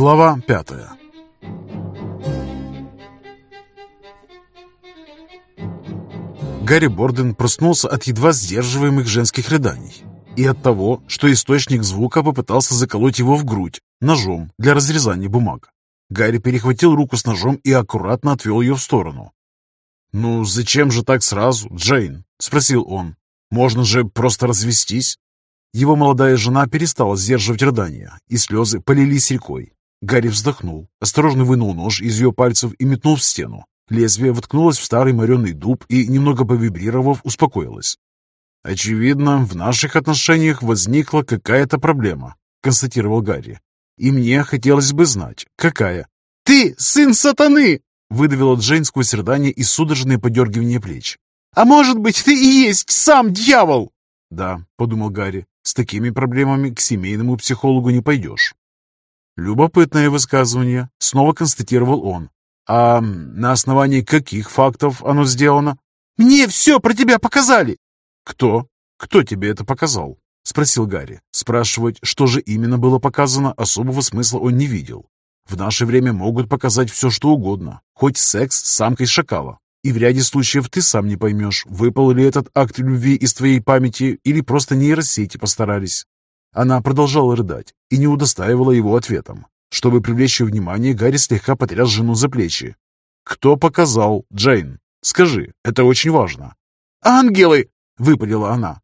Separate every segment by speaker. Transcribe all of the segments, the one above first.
Speaker 1: Глава пятая Гарри Борден проснулся от едва сдерживаемых женских рыданий и от того, что источник звука попытался заколоть его в грудь ножом для разрезания бумаг. Гарри перехватил руку с ножом и аккуратно отвел ее в сторону. «Ну, зачем же так сразу, Джейн?» — спросил он. «Можно же просто развестись?» Его молодая жена перестала сдерживать рыдания, и слезы полились рекой. Гарри вздохнул, осторожно вынул нож из ее пальцев и метнул в стену. Лезвие воткнулось в старый мореный дуб и, немного повибрировав, успокоилось. «Очевидно, в наших отношениях возникла какая-то проблема», — констатировал Гарри. «И мне хотелось бы знать, какая».
Speaker 2: «Ты сын сатаны!»
Speaker 1: — выдавила Джейн сквозь рыдание и судорожное подергивание плеч.
Speaker 2: «А может быть, ты и есть сам дьявол?»
Speaker 1: «Да», — подумал Гарри, — «с такими проблемами к семейному психологу не пойдешь». Любопытное высказывание, снова констатировал он. А на основании каких фактов оно сделано?
Speaker 2: Мне все про тебя показали.
Speaker 1: Кто? Кто тебе это показал? Спросил Гарри. Спрашивать, что же именно было показано, особого смысла он не видел. В наше время могут показать все, что угодно, хоть секс с самкой шакала. И в ряде случаев ты сам не поймешь, выпал ли этот акт любви из твоей памяти или просто нейросети постарались. Она продолжала рыдать и не удостаивала его ответом. Чтобы привлечь ее внимание, Гарри слегка потряс жену за плечи. «Кто показал, Джейн? Скажи, это очень важно».
Speaker 2: «Ангелы!»
Speaker 1: — выпалила она.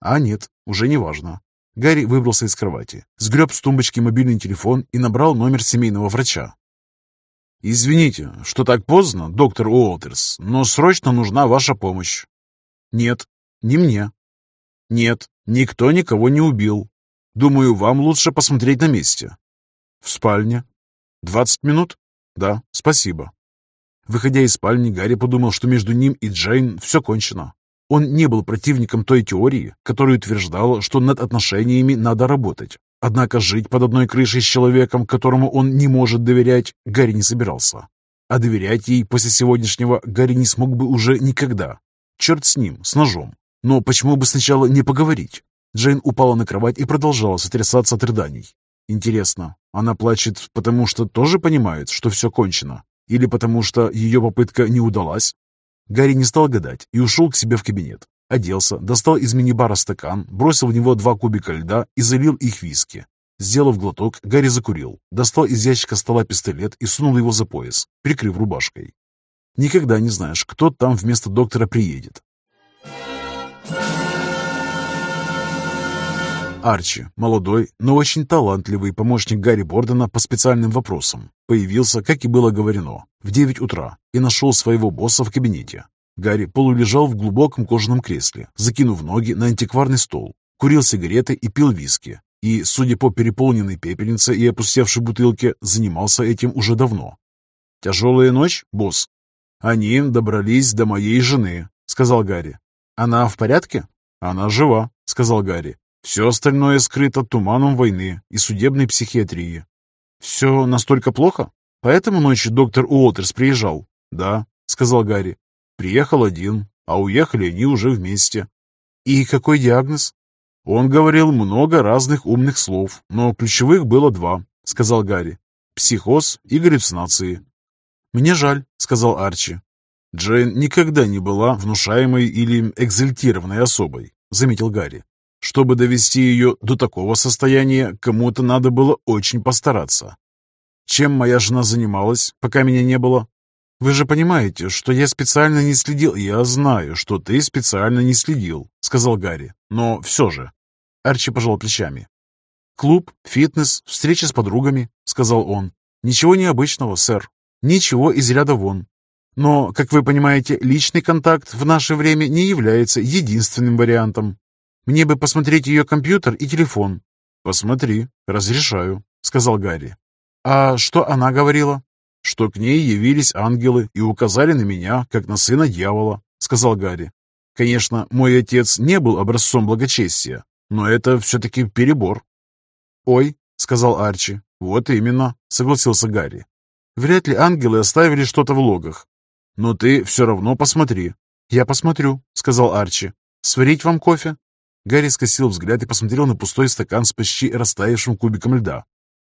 Speaker 1: «А нет, уже не важно». Гарри выбрался из кровати, сгреб с тумбочки мобильный телефон и набрал номер семейного врача. «Извините, что так поздно, доктор Уолтерс, но срочно нужна ваша помощь». «Нет, не мне». «Нет, никто никого не убил. Думаю, вам лучше посмотреть на месте. В спальне. Двадцать минут? Да, спасибо. Выходя из спальни, Гарри подумал, что между ним и Джейн все кончено. Он не был противником той теории, которая утверждала, что над отношениями надо работать. Однако жить под одной крышей с человеком, которому он не может доверять, Гарри не собирался. А доверять ей после сегодняшнего Гарри не смог бы уже никогда. Черт с ним, с ножом. Но почему бы сначала не поговорить? Джейн упала на кровать и продолжала сотрясаться от рыданий. Интересно, она плачет потому, что тоже понимает, что все кончено? Или потому, что ее попытка не удалась? Гарри не стал гадать и ушел к себе в кабинет. Оделся, достал из мини-бара стакан, бросил в него два кубика льда и залил их виски. Сделав глоток, Гарри закурил, достал из ящика стола пистолет и сунул его за пояс, прикрыв рубашкой. Никогда не знаешь, кто там вместо доктора приедет. Арчи, молодой, но очень талантливый помощник Гарри Бордена по специальным вопросам, появился, как и было говорено, в 9 утра и нашел своего босса в кабинете. Гарри полулежал в глубоком кожаном кресле, закинув ноги на антикварный стол, курил сигареты и пил виски, и, судя по переполненной пепельнице и опустевшей бутылке, занимался этим уже давно. «Тяжелая ночь, босс?» «Они добрались до моей жены», — сказал Гарри. «Она в порядке?» «Она жива», — сказал Гарри. Все остальное скрыто туманом войны и судебной психиатрии. Все настолько плохо? Поэтому ночью доктор Уолтерс приезжал? Да, сказал Гарри. Приехал один, а уехали они уже вместе. И какой диагноз? Он говорил много разных умных слов, но ключевых было два, сказал Гарри. Психоз и галлюцинации. Мне жаль, сказал Арчи. Джейн никогда не была внушаемой или экзальтированной особой, заметил Гарри. Чтобы довести ее до такого состояния, кому-то надо было очень постараться. Чем моя жена занималась, пока меня не было? Вы же понимаете, что я специально не следил. Я знаю, что ты специально не следил, сказал Гарри. Но все же. Арчи пожал плечами. Клуб, фитнес, встречи с подругами, сказал он. Ничего необычного, сэр. Ничего из ряда вон. Но, как вы понимаете, личный контакт в наше время не является единственным вариантом. Мне бы посмотреть ее компьютер и телефон». «Посмотри, разрешаю», — сказал Гарри. «А что она говорила?» «Что к ней явились ангелы и указали на меня, как на сына дьявола», — сказал Гарри. «Конечно, мой отец не был образцом благочестия, но это все-таки перебор». «Ой», — сказал Арчи. «Вот именно», — согласился Гарри. «Вряд ли ангелы оставили что-то в логах». «Но ты все равно посмотри». «Я посмотрю», — сказал Арчи. «Сварить вам кофе?» Гарри скосил взгляд и посмотрел на пустой стакан с почти растаявшим кубиком льда.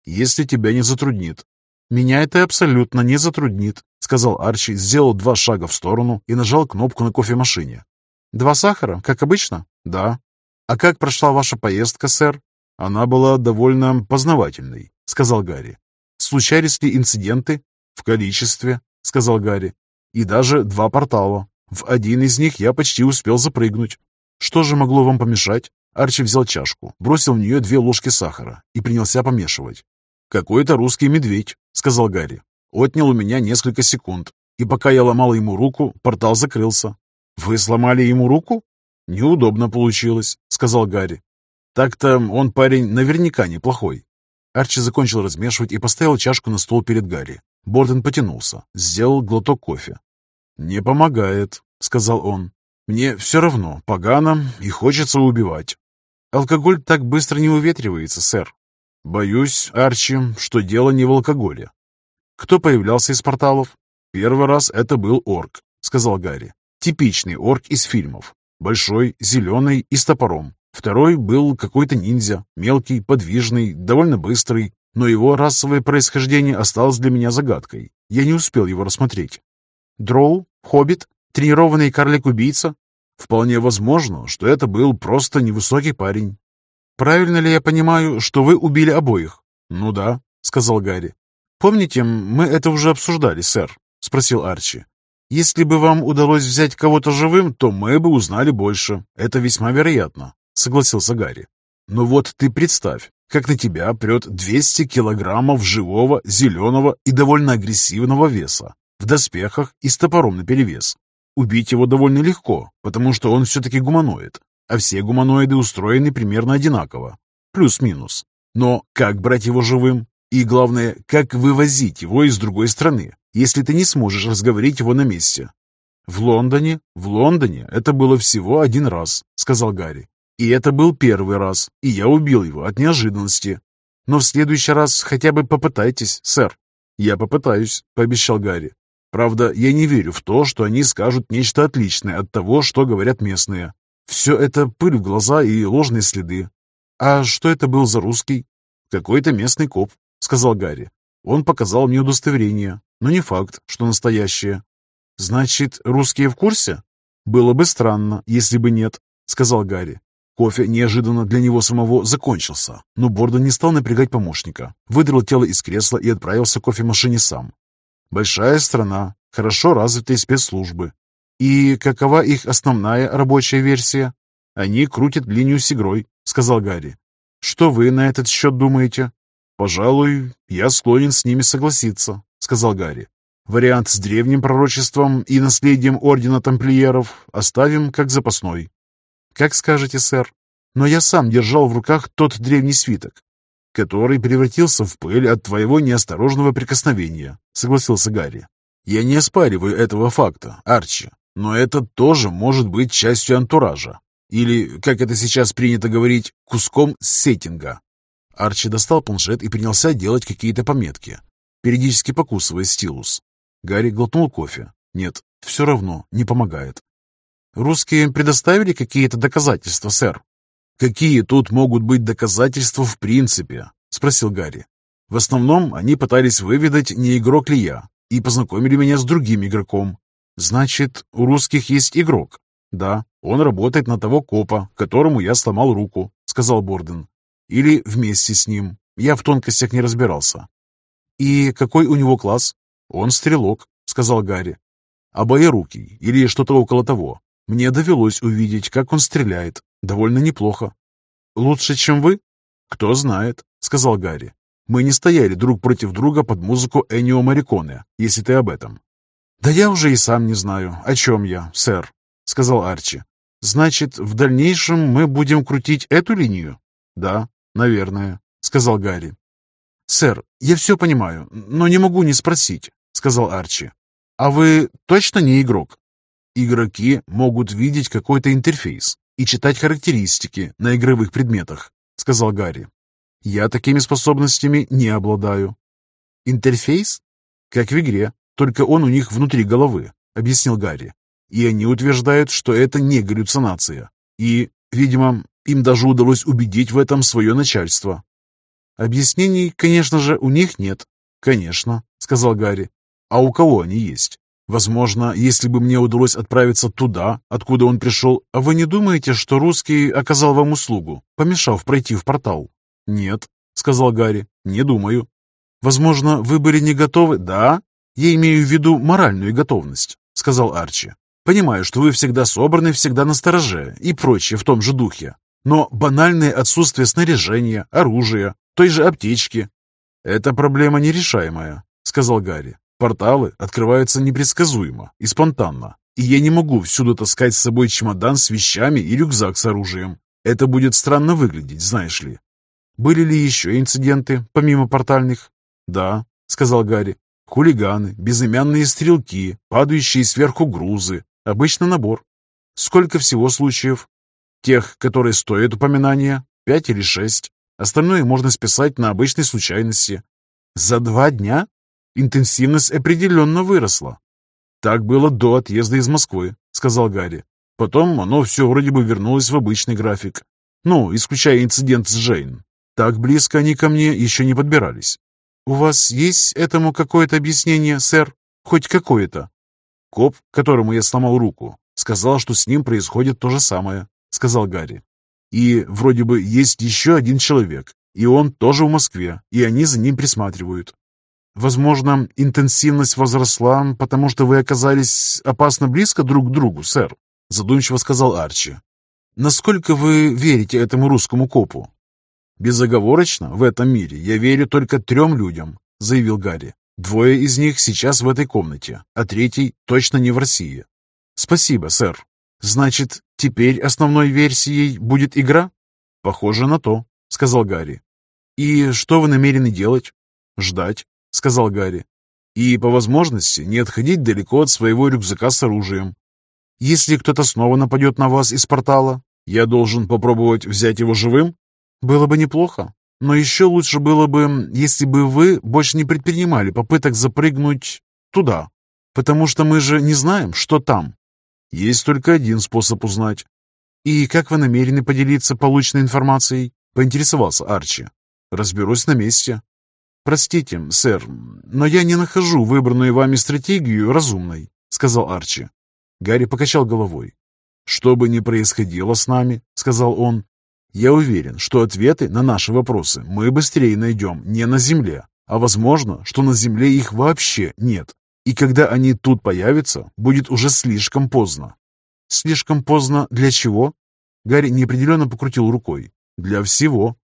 Speaker 1: если тебя не затруднит». «Меня это абсолютно не затруднит», — сказал Арчи, сделал два шага в сторону и нажал кнопку на кофемашине. «Два сахара, как обычно?» «Да». «А как прошла ваша поездка, сэр?» «Она была довольно познавательной», — сказал Гарри. «Случались ли инциденты?» «В количестве», — сказал Гарри. «И даже два портала. В один из них я почти успел запрыгнуть. Что же могло вам помешать?» Арчи взял чашку, бросил в нее две ложки сахара и принялся помешивать. «Какой-то русский медведь», — сказал Гарри. «Отнял у меня несколько секунд, и пока я ломал ему руку, портал закрылся». «Вы сломали ему руку?» «Неудобно получилось», — сказал Гарри. «Так-то он парень наверняка неплохой». Арчи закончил размешивать и поставил чашку на стол перед Гарри. Борден потянулся, сделал глоток кофе. «Не помогает», — сказал он. «Мне все равно, погано и хочется убивать. Алкоголь так быстро не уветривается, сэр. Боюсь, Арчи, что дело не в алкоголе. Кто появлялся из порталов? Первый раз это был орк, сказал Гарри. Типичный орк из фильмов. Большой, зеленый и с топором. Второй был какой-то ниндзя, мелкий, подвижный, довольно быстрый, но его расовое происхождение осталось для меня загадкой. Я не успел его рассмотреть. Дроу? Хоббит? Тренированный карлик-убийца? Вполне возможно, что это был просто невысокий парень. Правильно ли я понимаю, что вы убили обоих? Ну да, сказал Гарри. Помните, мы это уже обсуждали, сэр? Спросил Арчи. Если бы вам удалось взять кого-то живым, то мы бы узнали больше. Это весьма вероятно, согласился Гарри. Но вот ты представь, как на тебя прет 200 килограммов живого, зеленого и довольно агрессивного веса, в доспехах и с топором наперевес. Убить его довольно легко, потому что он все-таки гуманоид, а все гуманоиды устроены примерно одинаково, плюс-минус. Но как брать его живым? И главное, как вывозить его из другой страны, если ты не сможешь разговорить его на месте? В Лондоне? В Лондоне это было всего один раз, сказал Гарри. И это был первый раз, и я убил его от неожиданности. Но в следующий раз хотя бы попытайтесь, сэр. Я попытаюсь, пообещал Гарри. Правда, я не верю в то, что они скажут нечто отличное от того, что говорят местные. Все это пыль в глаза и ложные следы. А что это был за русский? Какой-то местный коп, сказал Гарри. Он показал мне удостоверение, но не факт, что настоящее. Значит, русские в курсе? Было бы странно, если бы нет, сказал Гарри. Кофе неожиданно для него самого закончился, но Бордон не стал напрягать помощника, выдрал тело из кресла и отправился к кофемашине сам. Большая страна, хорошо развитые спецслужбы. И какова их основная рабочая версия? Они крутят линию с игрой, сказал Гарри. Что вы на этот счет думаете? Пожалуй, я склонен с ними согласиться, сказал Гарри. Вариант с древним пророчеством и наследием Ордена Тамплиеров оставим как запасной. «Как скажете, сэр. Но я сам держал в руках тот древний свиток, который превратился в пыль от твоего неосторожного прикосновения», — согласился Гарри. «Я не оспариваю этого факта, Арчи, но это тоже может быть частью антуража. Или, как это сейчас принято говорить, куском сеттинга». Арчи достал планшет и принялся делать какие-то пометки, периодически покусывая стилус. Гарри глотнул кофе. Нет, все равно не помогает. Русские предоставили какие-то доказательства, сэр? Какие тут могут быть доказательства в принципе? Спросил Гарри. В основном они пытались выведать, не игрок ли я, и познакомили меня с другим игроком. Значит, у русских есть игрок? Да, он работает на того копа, которому я сломал руку, сказал Борден. Или вместе с ним. Я в тонкостях не разбирался. И какой у него класс? Он стрелок, сказал Гарри. А боерукий или что-то около того. Мне довелось увидеть, как он стреляет. Довольно неплохо. «Лучше, чем вы?» «Кто знает», — сказал Гарри. «Мы не стояли друг против друга под музыку Энио Мариконе, если ты об этом». «Да я уже и сам не знаю, о чем я, сэр», — сказал Арчи. «Значит, в дальнейшем мы будем крутить эту линию?» «Да, наверное», — сказал Гарри. «Сэр, я все понимаю, но не могу не спросить», — сказал Арчи. «А вы точно не игрок?» Игроки могут видеть какой-то интерфейс и читать характеристики на игровых предметах, сказал Гарри. Я такими способностями не обладаю. Интерфейс? Как в игре, только он у них внутри головы, объяснил Гарри. И они утверждают, что это не галлюцинация. И, видимо, им даже удалось убедить в этом свое начальство. Объяснений, конечно же, у них нет. Конечно, сказал Гарри. А у кого они есть? Возможно, если бы мне удалось отправиться туда, откуда он пришел, а вы не думаете, что русский оказал вам услугу, помешав пройти в портал? Нет, сказал Гарри, не думаю. Возможно, вы были не готовы? Да, я имею в виду моральную готовность, сказал Арчи. Понимаю, что вы всегда собраны, всегда настороже и прочее в том же духе. Но банальное отсутствие снаряжения, оружия, той же аптечки – это проблема нерешаемая, сказал Гарри. Порталы открываются непредсказуемо и спонтанно, и я не могу всюду таскать с собой чемодан с вещами и рюкзак с оружием. Это будет странно выглядеть, знаешь ли. Были ли еще инциденты, помимо портальных? Да, сказал Гарри. Хулиганы, безымянные стрелки, падающие сверху грузы. Обычно набор. Сколько всего случаев? Тех, которые стоят упоминания, пять или шесть. Остальное можно списать на обычной случайности. За два дня Интенсивность определенно выросла. Так было до отъезда из Москвы, сказал Гарри. Потом оно все вроде бы вернулось в обычный график. Ну, исключая инцидент с Джейн. Так близко они ко мне еще не подбирались. «У вас есть этому какое-то объяснение, сэр? Хоть какое-то?» Коп, которому я сломал руку, сказал, что с ним происходит то же самое, сказал Гарри. И вроде бы есть еще один человек, и он тоже в Москве, и они за ним присматривают. Возможно, интенсивность возросла, потому что вы оказались опасно близко друг к другу, сэр, задумчиво сказал Арчи. Насколько вы верите этому русскому копу? Безоговорочно в этом мире я верю только трем людям, заявил Гарри. Двое из них сейчас в этой комнате, а третий точно не в России. Спасибо, сэр. Значит, теперь основной версией будет игра? Похоже на то, сказал Гарри. И что вы намерены делать? Ждать. — сказал Гарри. «И, по возможности, не отходить далеко от своего рюкзака с оружием. Если кто-то снова нападет на вас из портала, я должен попробовать взять его живым? Было бы неплохо. Но еще лучше было бы, если бы вы больше не предпринимали попыток запрыгнуть туда, потому что мы же не знаем, что там. Есть только один способ узнать. И как вы намерены поделиться полученной информацией?» — поинтересовался Арчи. «Разберусь на месте. «Простите, сэр, но я не нахожу выбранную вами стратегию разумной», — сказал Арчи. Гарри покачал головой. «Что бы ни происходило с нами», — сказал он, — «я уверен, что ответы на наши вопросы мы быстрее найдем не на Земле, а возможно, что на Земле их вообще нет. И когда они тут появятся, будет уже слишком поздно». «Слишком поздно для чего?» Гарри неопределенно покрутил рукой. «Для всего».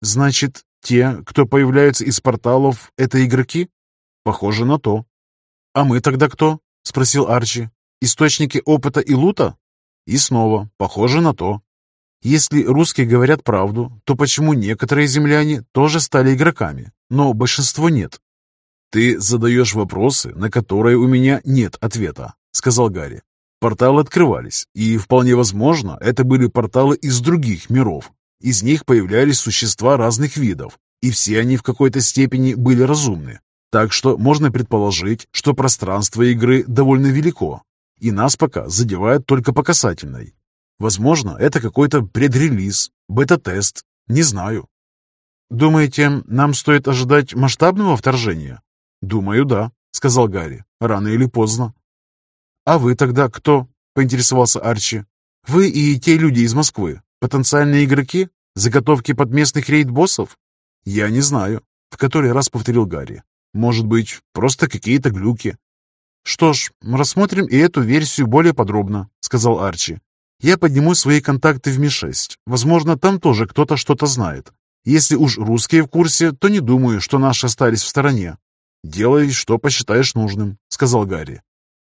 Speaker 1: «Значит, те, кто появляются из порталов, это игроки? Похоже на то. А мы тогда кто? Спросил Арчи. Источники опыта и лута? И снова, похоже на то. Если русские говорят правду, то почему некоторые земляне тоже стали игроками, но большинство нет? Ты задаешь вопросы, на которые у меня нет ответа, сказал Гарри. Порталы открывались, и вполне возможно, это были порталы из других миров, из них появлялись существа разных видов, и все они в какой-то степени были разумны. Так что можно предположить, что пространство игры довольно велико, и нас пока задевает только по касательной. Возможно, это какой-то предрелиз, бета-тест, не знаю. Думаете, нам стоит ожидать масштабного вторжения? Думаю, да, сказал Гарри, рано или поздно. А вы тогда кто? поинтересовался Арчи. Вы и те люди из Москвы, потенциальные игроки? Заготовки под местных рейд-боссов? Я не знаю, в который раз повторил Гарри. Может быть, просто какие-то глюки. Что ж, рассмотрим и эту версию более подробно, сказал Арчи. Я подниму свои контакты в Ми-6. Возможно, там тоже кто-то что-то знает. Если уж русские в курсе, то не думаю, что наши остались в стороне. «Делай, что посчитаешь нужным», — сказал Гарри.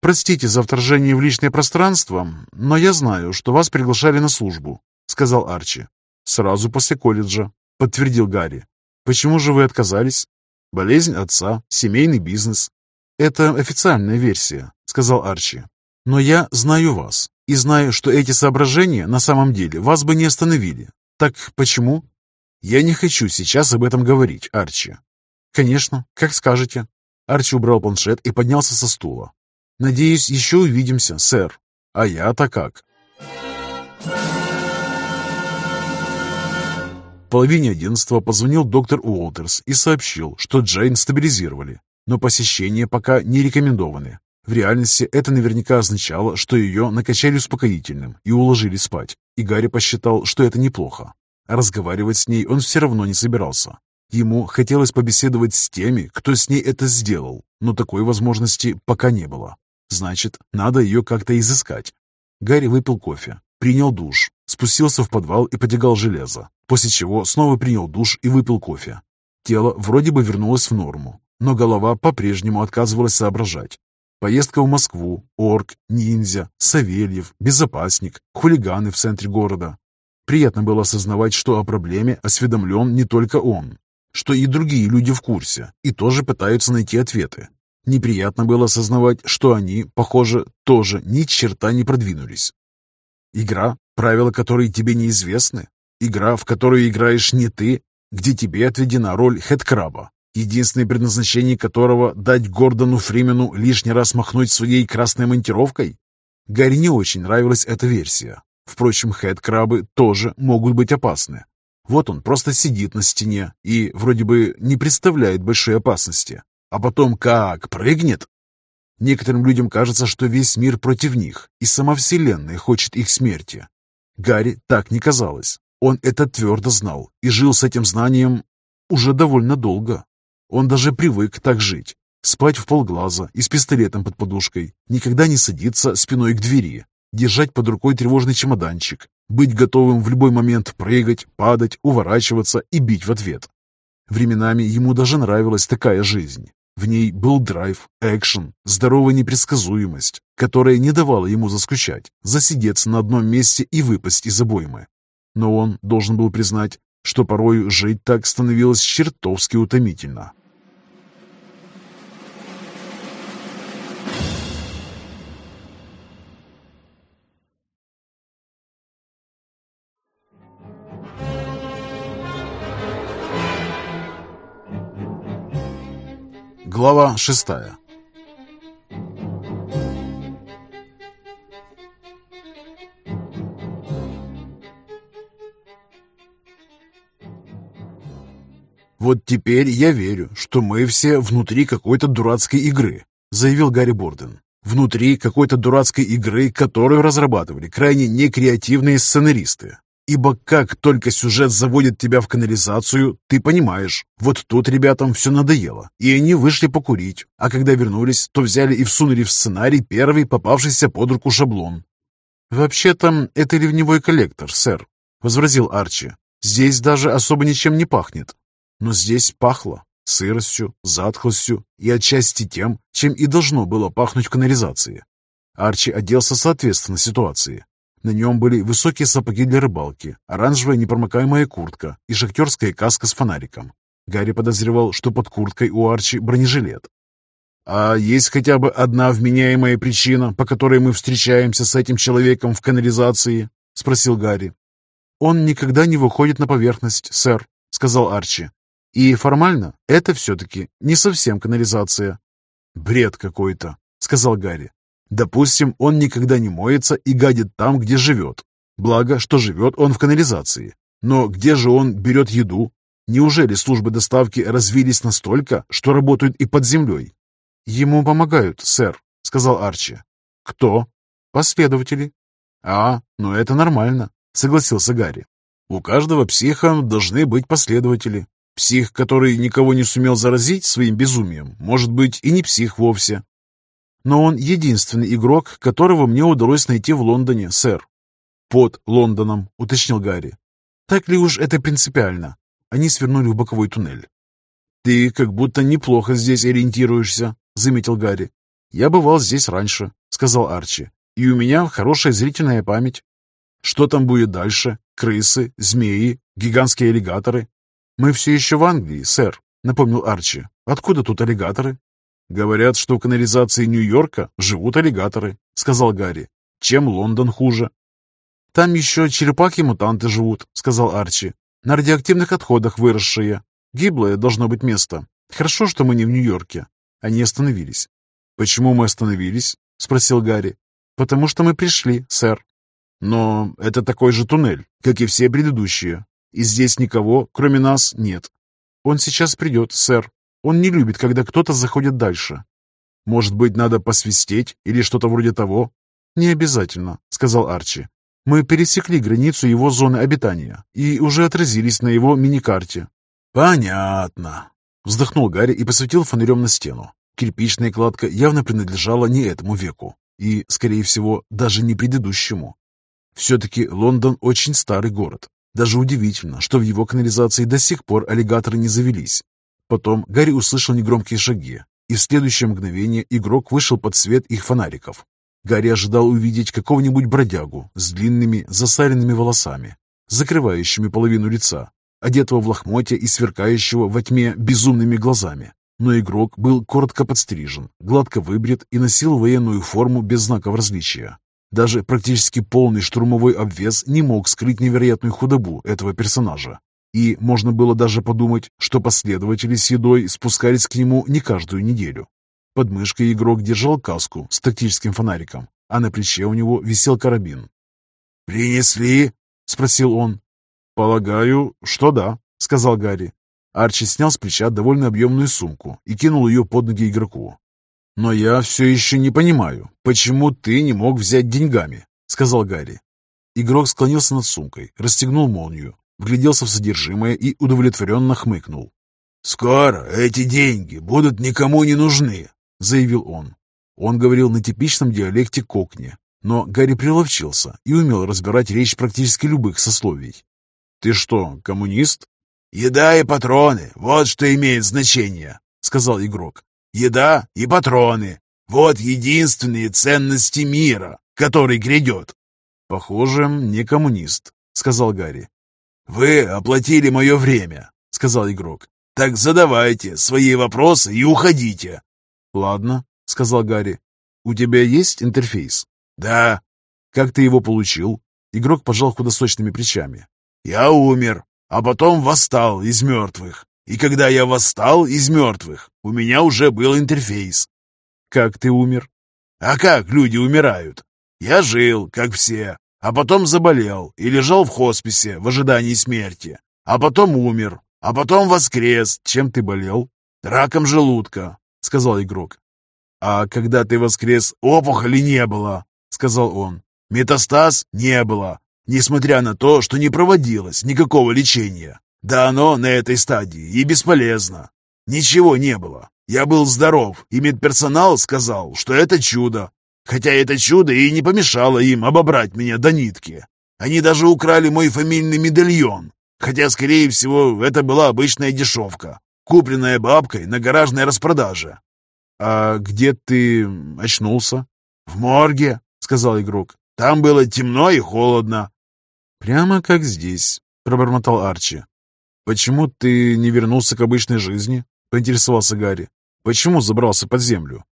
Speaker 1: «Простите за вторжение в личное пространство, но я знаю, что вас приглашали на службу», — сказал Арчи. «Сразу после колледжа», — подтвердил Гарри. «Почему же вы отказались?» «Болезнь отца, семейный бизнес». «Это официальная версия», — сказал Арчи. «Но я знаю вас и знаю, что эти соображения на самом деле вас бы не остановили. Так почему?» «Я не хочу сейчас об этом говорить, Арчи». «Конечно, как скажете». Арчи убрал планшет и поднялся со стула. «Надеюсь, еще увидимся, сэр». «А я-то как?» Половине одиннадцатого позвонил доктор Уолтерс и сообщил, что Джейн стабилизировали, но посещения пока не рекомендованы. В реальности это наверняка означало, что ее накачали успокоительным и уложили спать, и Гарри посчитал, что это неплохо. Разговаривать с ней он все равно не собирался. Ему хотелось побеседовать с теми, кто с ней это сделал, но такой возможности пока не было. Значит, надо ее как-то изыскать. Гарри выпил кофе, принял душ, спустился в подвал и потягал железо, после чего снова принял душ и выпил кофе. Тело вроде бы вернулось в норму, но голова по-прежнему отказывалась соображать. Поездка в Москву, орк, ниндзя, Савельев, безопасник, хулиганы в центре города. Приятно было осознавать, что о проблеме осведомлен не только он, что и другие люди в курсе и тоже пытаются найти ответы. Неприятно было осознавать, что они, похоже, тоже ни черта не продвинулись. Игра, правила которой тебе неизвестны, игра, в которую играешь не ты, где тебе отведена роль хедкраба, единственное предназначение которого дать Гордону Фримену лишний раз махнуть своей красной монтировкой? Гарри не очень нравилась эта версия. Впрочем, хед-крабы тоже могут быть опасны. Вот он просто сидит на стене и вроде бы не представляет большой опасности. А потом как прыгнет? Некоторым людям кажется, что весь мир против них, и сама Вселенная хочет их смерти. Гарри так не казалось. Он это твердо знал и жил с этим знанием уже довольно долго. Он даже привык так жить. Спать в полглаза и с пистолетом под подушкой, никогда не садиться спиной к двери, держать под рукой тревожный чемоданчик, быть готовым в любой момент прыгать, падать, уворачиваться и бить в ответ. Временами ему даже нравилась такая жизнь. В ней был драйв, экшен, здоровая непредсказуемость, которая не давала ему заскучать, засидеться на одном месте и выпасть из обоймы. Но он должен был признать, что порой жить так становилось чертовски утомительно. Глава шестая «Вот теперь я верю, что мы все внутри какой-то дурацкой игры», заявил Гарри Борден. «Внутри какой-то дурацкой игры, которую разрабатывали крайне некреативные сценаристы. Ибо как только сюжет заводит тебя в канализацию, ты понимаешь, вот тут ребятам все надоело, и они вышли покурить, а когда вернулись, то взяли и всунули в сценарий первый попавшийся под руку шаблон. «Вообще-то это ливневой коллектор, сэр», — возразил Арчи. «Здесь даже особо ничем не пахнет. Но здесь пахло сыростью, затхлостью и отчасти тем, чем и должно было пахнуть в канализации. Арчи оделся соответственно ситуации. На нем были высокие сапоги для рыбалки, оранжевая непромокаемая куртка и шахтерская каска с фонариком. Гарри подозревал, что под курткой у Арчи бронежилет. «А есть хотя бы одна вменяемая причина, по которой мы встречаемся с этим человеком в канализации?» — спросил Гарри. «Он никогда не выходит на поверхность, сэр», — сказал Арчи. И формально это все-таки не совсем канализация. «Бред какой-то», — сказал Гарри. «Допустим, он никогда не моется и гадит там, где живет. Благо, что живет он в канализации. Но где же он берет еду? Неужели службы доставки развились настолько, что работают и под землей?» «Ему помогают, сэр», — сказал Арчи. «Кто?» «Последователи». «А, ну это нормально», — согласился Гарри. «У каждого психа должны быть последователи. Псих, который никого не сумел заразить своим безумием, может быть и не псих вовсе. Но он единственный игрок, которого мне удалось найти в Лондоне, сэр. Под Лондоном, уточнил Гарри. Так ли уж это принципиально? Они свернули в боковой туннель. «Ты как будто неплохо здесь ориентируешься», — заметил Гарри. «Я бывал здесь раньше», — сказал Арчи. «И у меня хорошая зрительная память. Что там будет дальше? Крысы, змеи, гигантские аллигаторы? «Мы все еще в Англии, сэр», — напомнил Арчи. «Откуда тут аллигаторы?» «Говорят, что в канализации Нью-Йорка живут аллигаторы», — сказал Гарри. «Чем Лондон хуже?» «Там еще черепахи-мутанты живут», — сказал Арчи. «На радиоактивных отходах выросшие. Гиблое должно быть место. Хорошо, что мы не в Нью-Йорке». Они остановились. «Почему мы остановились?» — спросил Гарри. «Потому что мы пришли, сэр». «Но это такой же туннель, как и все предыдущие. И здесь никого, кроме нас, нет. Он сейчас придет, сэр. Он не любит, когда кто-то заходит дальше. Может быть, надо посвистеть или что-то вроде того? Не обязательно, сказал Арчи. Мы пересекли границу его зоны обитания и уже отразились на его миникарте. Понятно. Вздохнул Гарри и посветил фонарем на стену. Кирпичная кладка явно принадлежала не этому веку и, скорее всего, даже не предыдущему. Все-таки Лондон очень старый город. Даже удивительно, что в его канализации до сих пор аллигаторы не завелись. Потом Гарри услышал негромкие шаги, и в следующее мгновение игрок вышел под свет их фонариков. Гарри ожидал увидеть какого-нибудь бродягу с длинными засаренными волосами, закрывающими половину лица, одетого в лохмотья и сверкающего во тьме безумными глазами. Но игрок был коротко подстрижен, гладко выбрит и носил военную форму без знаков различия. Даже практически полный штурмовой обвес не мог скрыть невероятную худобу этого персонажа. И можно было даже подумать, что последователи с едой спускались к нему не каждую неделю. Под мышкой игрок держал каску с тактическим фонариком, а на плече у него висел карабин.
Speaker 2: «Принесли?» — спросил он.
Speaker 1: «Полагаю, что да», — сказал Гарри. Арчи снял с плеча довольно объемную сумку и кинул ее под ноги игроку. «Но я все еще не понимаю, почему ты не мог взять деньгами?» — сказал Гарри. Игрок склонился над сумкой, расстегнул молнию, вгляделся в содержимое и удовлетворенно хмыкнул.
Speaker 2: «Скоро эти деньги будут никому не нужны», — заявил он.
Speaker 1: Он говорил на типичном диалекте кокни, но Гарри приловчился и умел разбирать речь практически любых сословий. «Ты что, коммунист?»
Speaker 2: «Еда и патроны — вот что имеет значение», — сказал игрок. «Еда и патроны — вот единственные ценности мира, который грядет».
Speaker 1: «Похоже, не коммунист», — сказал Гарри.
Speaker 2: «Вы оплатили мое время», — сказал игрок. «Так задавайте свои вопросы и уходите».
Speaker 1: «Ладно», — сказал Гарри. «У тебя есть интерфейс?»
Speaker 2: «Да».
Speaker 1: «Как ты его получил?» Игрок пожал худосочными плечами.
Speaker 2: «Я умер, а потом восстал из мертвых. И когда я восстал из мертвых, у меня уже был интерфейс».
Speaker 1: «Как ты умер?»
Speaker 2: «А как люди умирают? Я жил, как все, а потом заболел и лежал в хосписе в ожидании смерти, а потом умер, а потом воскрес.
Speaker 1: Чем ты болел?
Speaker 2: Раком желудка, сказал игрок.
Speaker 1: А когда ты воскрес,
Speaker 2: опухоли не было, сказал он. Метастаз не было, несмотря на то, что не проводилось никакого лечения. Да оно на этой стадии и бесполезно. Ничего не было. Я был здоров, и медперсонал сказал, что это чудо. Хотя это чудо и не помешало им обобрать меня до нитки. Они даже украли мой фамильный медальон. Хотя, скорее всего, это была обычная дешевка, купленная бабкой на гаражной распродаже.
Speaker 1: «А где ты очнулся?»
Speaker 2: «В морге», — сказал игрок. «Там было темно и холодно».
Speaker 1: «Прямо как здесь», — пробормотал Арчи. «Почему ты не вернулся к обычной жизни?» — поинтересовался Гарри. «Почему забрался под землю?»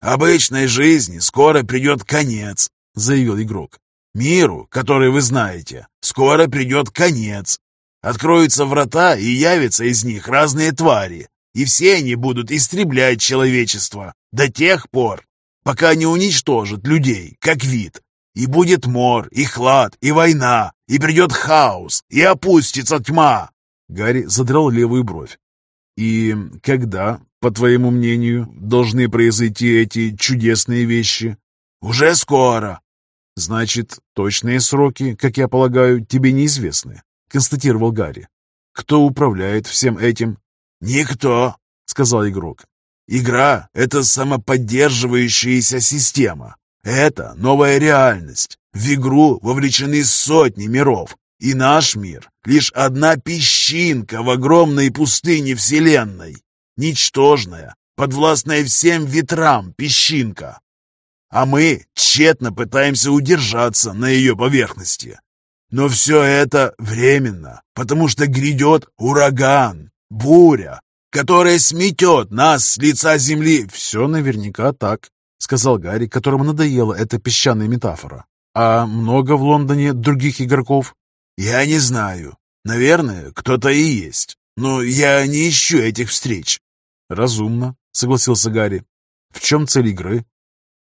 Speaker 2: «Обычной жизни скоро придет конец», — заявил игрок. «Миру, который вы знаете, скоро придет конец. Откроются врата, и явятся из них разные твари, и все они будут истреблять человечество до тех пор, пока не уничтожат людей, как вид. И будет мор, и хлад, и война, и придет хаос, и опустится тьма.
Speaker 1: Гарри задрал левую бровь. «И когда, по твоему мнению, должны произойти эти чудесные вещи?»
Speaker 2: «Уже скоро».
Speaker 1: «Значит, точные сроки, как я полагаю, тебе неизвестны», — констатировал Гарри. «Кто управляет всем этим?»
Speaker 2: «Никто», — сказал игрок. «Игра — это самоподдерживающаяся система. Это новая реальность. В игру вовлечены сотни миров, и наш мир — лишь одна песчинка в огромной пустыне Вселенной. Ничтожная, подвластная всем ветрам песчинка. А мы тщетно пытаемся удержаться на ее поверхности. Но все это временно, потому что грядет ураган, буря, которая сметет нас с лица земли.
Speaker 1: Все наверняка так, сказал Гарри, которому надоела эта песчаная метафора. А много в Лондоне других игроков?
Speaker 2: Я не знаю. Наверное, кто-то и есть. Но я не ищу этих встреч.
Speaker 1: Разумно, согласился Гарри. В чем цель игры?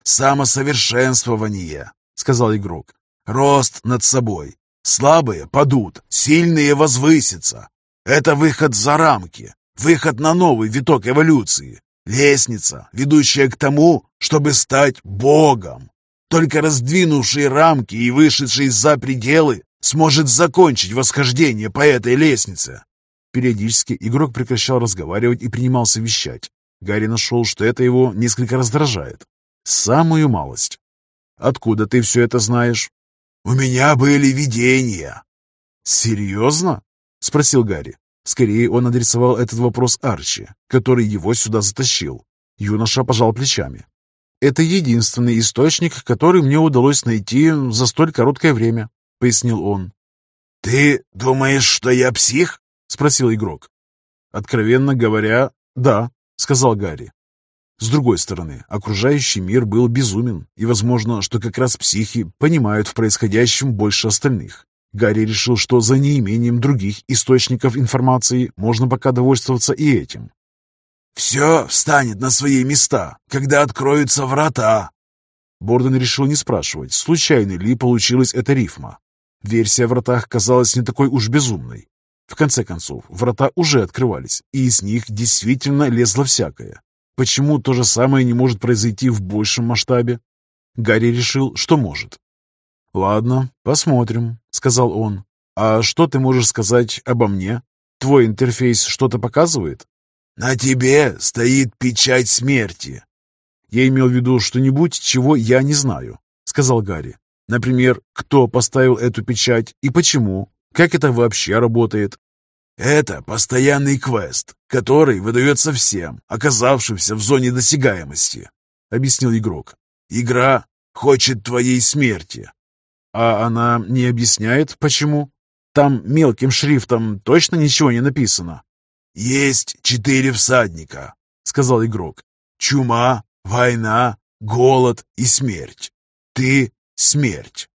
Speaker 2: Самосовершенствование, сказал игрок. Рост над собой. Слабые падут, сильные возвысятся. Это выход за рамки, выход на новый виток эволюции. Лестница, ведущая к тому, чтобы стать Богом. Только раздвинувший рамки и вышедший за пределы сможет закончить восхождение по этой лестнице. Периодически игрок прекращал разговаривать и принимался вещать. Гарри нашел, что это его несколько раздражает. Самую малость. «Откуда ты все это знаешь?» «У меня были видения».
Speaker 1: «Серьезно?» — спросил Гарри. Скорее, он адресовал этот вопрос Арчи, который его сюда затащил. Юноша пожал плечами. «Это единственный источник, который мне удалось найти за столь короткое время», — пояснил он.
Speaker 2: «Ты думаешь, что я псих?»
Speaker 1: — спросил игрок. «Откровенно говоря, да», — сказал Гарри. С другой стороны, окружающий мир был безумен, и возможно, что как раз психи понимают в происходящем больше остальных. Гарри решил, что за неимением других источников информации можно пока довольствоваться и этим.
Speaker 2: «Все встанет на свои места, когда откроются врата!»
Speaker 1: Борден решил не спрашивать, случайно ли получилась эта рифма. Версия о вратах казалась не такой уж безумной. В конце концов, врата уже открывались, и из них действительно лезло всякое. Почему то же самое не может произойти в большем масштабе? Гарри решил, что может. «Ладно, посмотрим», — сказал он. «А что ты можешь сказать обо мне? Твой интерфейс что-то показывает?»
Speaker 2: «На тебе стоит печать смерти».
Speaker 1: «Я имел в виду что-нибудь, чего я не знаю», — сказал Гарри. «Например, кто поставил эту печать и почему? Как это вообще работает?»
Speaker 2: «Это постоянный квест, который выдается всем, оказавшимся в зоне досягаемости», — объяснил игрок. «Игра хочет твоей смерти.
Speaker 1: А она не объясняет, почему? Там мелким шрифтом точно ничего не написано.
Speaker 2: «Есть четыре всадника», — сказал игрок. «Чума, война, голод и смерть. Ты — смерть».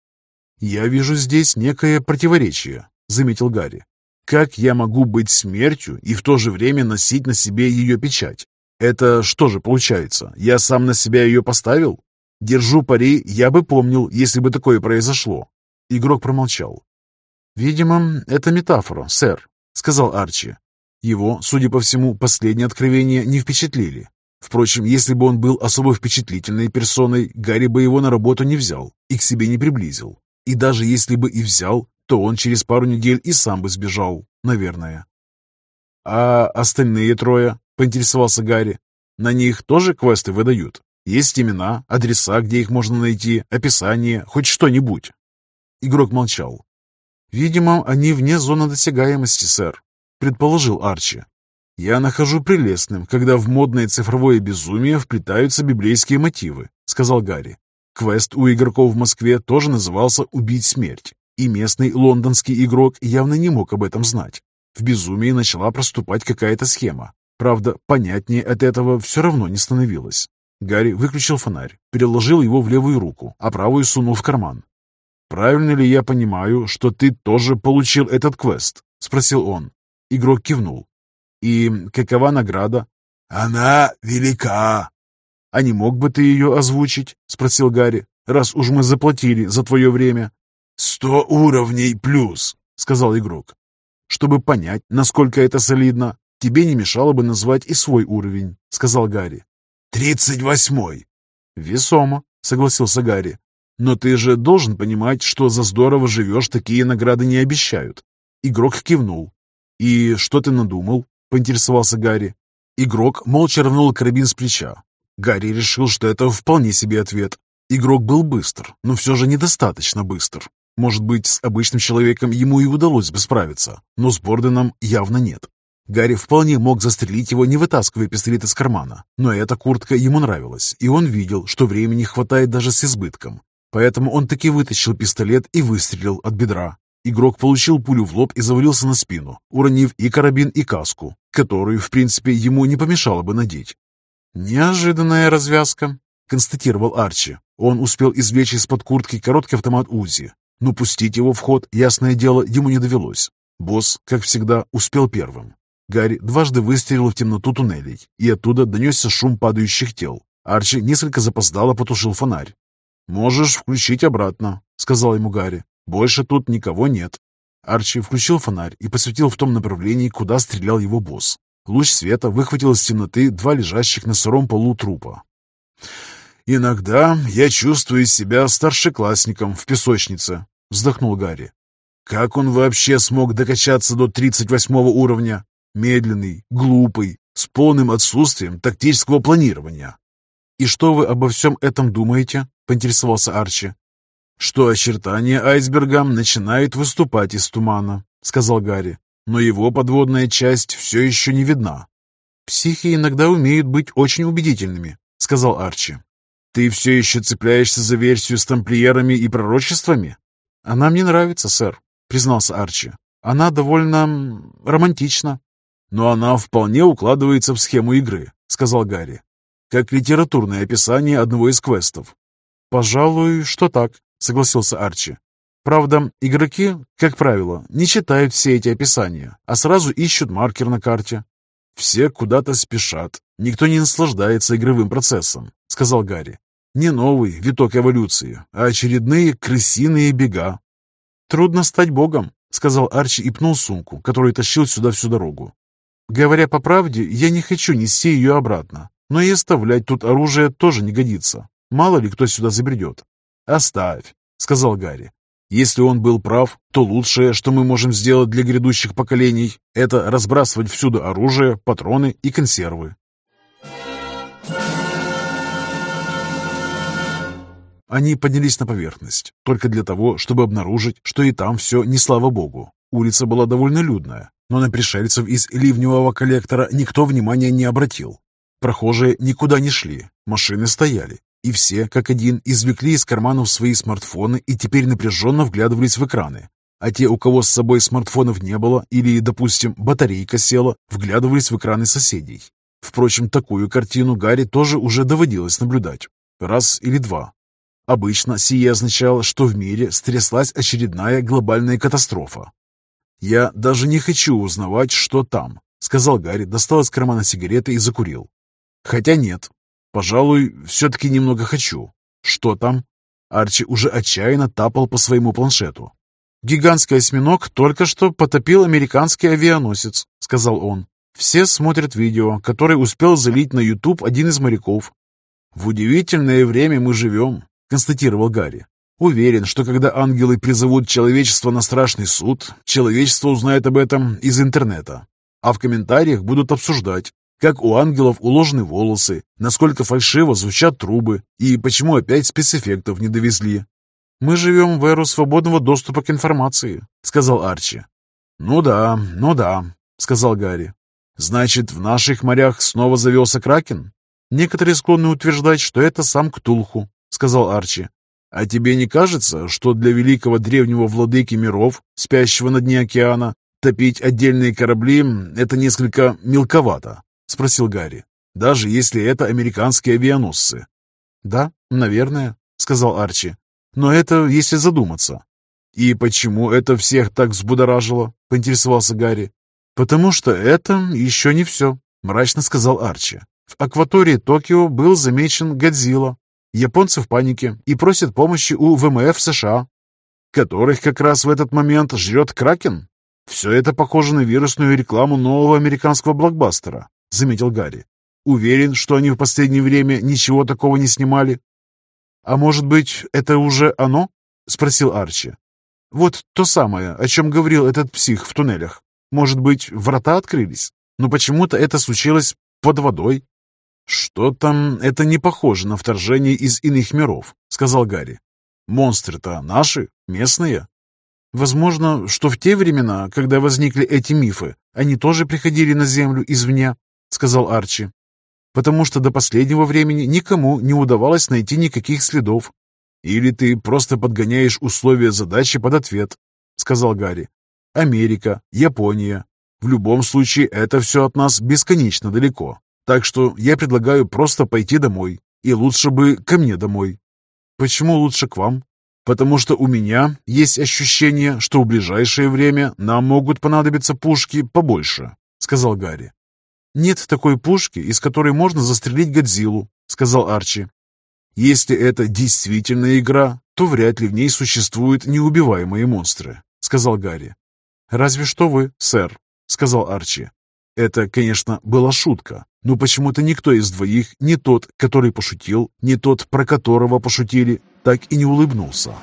Speaker 1: «Я вижу здесь некое противоречие», — заметил Гарри. «Как я могу быть смертью и в то же время носить на себе ее печать? Это что же получается? Я сам на себя ее поставил? Держу пари, я бы помнил, если бы такое произошло. Игрок промолчал. «Видимо, это метафора, сэр», — сказал Арчи. Его, судя по всему, последние откровения не впечатлили. Впрочем, если бы он был особо впечатлительной персоной, Гарри бы его на работу не взял и к себе не приблизил. И даже если бы и взял, то он через пару недель и сам бы сбежал, наверное. «А остальные трое?» — поинтересовался Гарри. «На них тоже квесты выдают?» Есть имена, адреса, где их можно найти, описание, хоть что-нибудь. Игрок молчал. «Видимо, они вне зоны досягаемости, сэр», — предположил Арчи. «Я нахожу прелестным, когда в модное цифровое безумие вплетаются библейские мотивы», — сказал Гарри. Квест у игроков в Москве тоже назывался «Убить смерть», и местный лондонский игрок явно не мог об этом знать. В безумии начала проступать какая-то схема. Правда, понятнее от этого все равно не становилось. Гарри выключил фонарь, переложил его в левую руку, а правую сунул в карман. «Правильно ли я понимаю, что ты тоже получил этот квест?» — спросил он. Игрок кивнул. «И какова награда?»
Speaker 2: «Она велика».
Speaker 1: «А не мог бы ты ее озвучить?» — спросил Гарри. «Раз уж мы заплатили за твое время».
Speaker 2: «Сто уровней плюс», — сказал игрок.
Speaker 1: «Чтобы понять, насколько это солидно, тебе не мешало бы назвать и свой уровень», — сказал Гарри.
Speaker 2: «Тридцать восьмой».
Speaker 1: «Весомо», — согласился Гарри. «Но ты же должен понимать, что за здорово живешь, такие награды не обещают». Игрок кивнул. «И что ты надумал?» — поинтересовался Гарри. Игрок молча рвнул карабин с плеча. Гарри решил, что это вполне себе ответ. Игрок был быстр, но все же недостаточно быстр. Может быть, с обычным человеком ему и удалось бы справиться, но с Борденом явно нет. Гарри вполне мог застрелить его, не вытаскивая пистолет из кармана, но эта куртка ему нравилась, и он видел, что времени хватает даже с избытком. Поэтому он таки вытащил пистолет и выстрелил от бедра. Игрок получил пулю в лоб и завалился на спину, уронив и карабин, и каску, которую, в принципе, ему не помешало бы надеть. «Неожиданная развязка», — констатировал Арчи. Он успел извлечь из-под куртки короткий автомат УЗИ, но пустить его в ход, ясное дело, ему не довелось. Босс, как всегда, успел первым. Гарри дважды выстрелил в темноту туннелей, и оттуда донесся шум падающих тел. Арчи несколько запоздало потушил фонарь. «Можешь включить обратно», — сказал ему Гарри. Больше тут никого нет. Арчи включил фонарь и посветил в том направлении, куда стрелял его босс. Луч света выхватил из темноты два лежащих на сыром полу трупа. «Иногда я чувствую себя старшеклассником в песочнице», — вздохнул Гарри. «Как он вообще смог докачаться до 38 уровня? Медленный, глупый, с полным отсутствием тактического планирования». «И что вы обо всем этом думаете?» — поинтересовался Арчи что очертания айсберга начинают выступать из тумана», — сказал Гарри. «Но его подводная часть все еще не видна». «Психи иногда умеют быть очень убедительными», — сказал Арчи. «Ты все еще цепляешься за версию с тамплиерами и пророчествами?» «Она мне нравится, сэр», — признался Арчи. «Она довольно романтична». «Но она вполне укладывается в схему игры», — сказал Гарри. «Как литературное описание одного из квестов». «Пожалуй, что так», — согласился Арчи. Правда, игроки, как правило, не читают все эти описания, а сразу ищут маркер на карте. «Все куда-то спешат. Никто не наслаждается игровым процессом», — сказал Гарри. «Не новый виток эволюции, а очередные крысиные бега». «Трудно стать богом», — сказал Арчи и пнул сумку, которую тащил сюда всю дорогу. «Говоря по правде, я не хочу нести ее обратно, но и оставлять тут оружие тоже не годится. Мало ли кто сюда забредет. «Оставь», — сказал Гарри. «Если он был прав, то лучшее, что мы можем сделать для грядущих поколений, это разбрасывать всюду оружие, патроны и консервы». Они поднялись на поверхность, только для того, чтобы обнаружить, что и там все не слава богу. Улица была довольно людная, но на пришельцев из ливневого коллектора никто внимания не обратил. Прохожие никуда не шли, машины стояли, и все, как один, извлекли из карманов свои смартфоны и теперь напряженно вглядывались в экраны. А те, у кого с собой смартфонов не было или, допустим, батарейка села, вглядывались в экраны соседей. Впрочем, такую картину Гарри тоже уже доводилось наблюдать. Раз или два. Обычно сие означало, что в мире стряслась очередная глобальная катастрофа. «Я даже не хочу узнавать, что там», — сказал Гарри, достал из кармана сигареты и закурил. «Хотя нет, Пожалуй, все-таки немного хочу. Что там? Арчи уже отчаянно тапал по своему планшету. «Гигантский осьминог только что потопил американский авианосец», — сказал он. «Все смотрят видео, которое успел залить на YouTube один из моряков». «В удивительное время мы живем», — констатировал Гарри. «Уверен, что когда ангелы призовут человечество на страшный суд, человечество узнает об этом из интернета, а в комментариях будут обсуждать, как у ангелов уложены волосы, насколько фальшиво звучат трубы и почему опять спецэффектов не довезли. «Мы живем в эру свободного доступа к информации», — сказал Арчи. «Ну да, ну да», — сказал Гарри. «Значит, в наших морях снова завелся Кракен?» «Некоторые склонны утверждать, что это сам Ктулху», — сказал Арчи. «А тебе не кажется, что для великого древнего владыки миров, спящего на дне океана, топить отдельные корабли — это несколько мелковато?» — спросил Гарри. «Даже если это американские авианосцы». «Да, наверное», — сказал Арчи. «Но это если задуматься». «И почему это всех так взбудоражило?» — поинтересовался Гарри. «Потому что это еще не все», — мрачно сказал Арчи. «В акватории Токио был замечен Годзилла. Японцы в панике и просят помощи у ВМФ США, которых как раз в этот момент жрет Кракен. Все это похоже на вирусную рекламу нового американского блокбастера. — заметил Гарри. «Уверен, что они в последнее время ничего такого не снимали». «А может быть, это уже оно?» — спросил Арчи. «Вот то самое, о чем говорил этот псих в туннелях. Может быть, врата открылись? Но почему-то это случилось под водой». «Что там, это не похоже на вторжение из иных миров», — сказал Гарри. «Монстры-то наши, местные». «Возможно, что в те времена, когда возникли эти мифы, они тоже приходили на Землю извне», — сказал Арчи. «Потому что до последнего времени никому не удавалось найти никаких следов. Или ты просто подгоняешь условия задачи под ответ», — сказал Гарри. «Америка, Япония. В любом случае, это все от нас бесконечно далеко. Так что я предлагаю просто пойти домой. И лучше бы ко мне домой». «Почему лучше к вам?» «Потому что у меня есть ощущение, что в ближайшее время нам могут понадобиться пушки побольше», — сказал Гарри. «Нет такой пушки, из которой можно застрелить Годзиллу», — сказал Арчи. Если это действительно игра, то вряд ли в ней существуют неубиваемые монстры, сказал Гарри. Разве что вы, сэр, сказал Арчи. Это, конечно, была шутка, но почему-то никто из двоих, ни тот, который пошутил, ни тот, про которого пошутили, так и не улыбнулся.